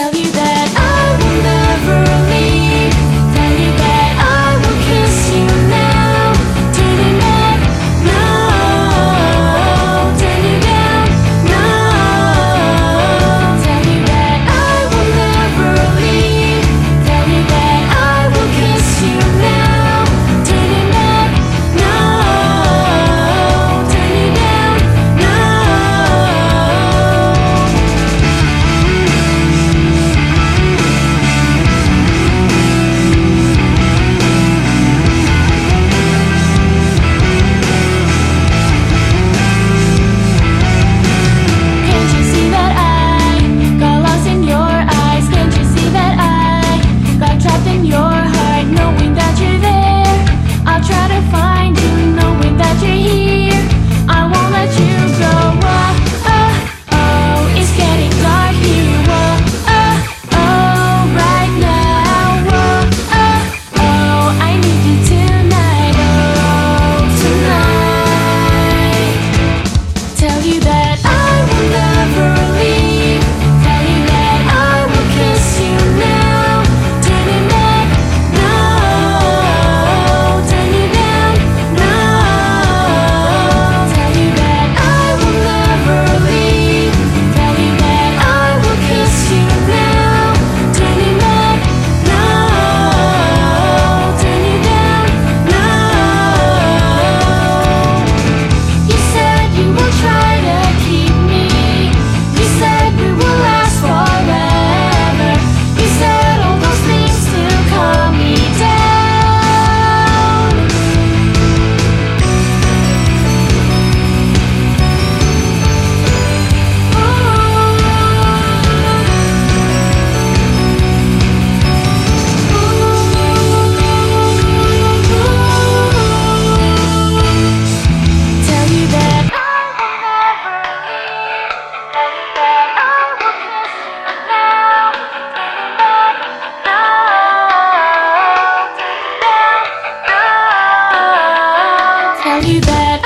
tell you. tell you that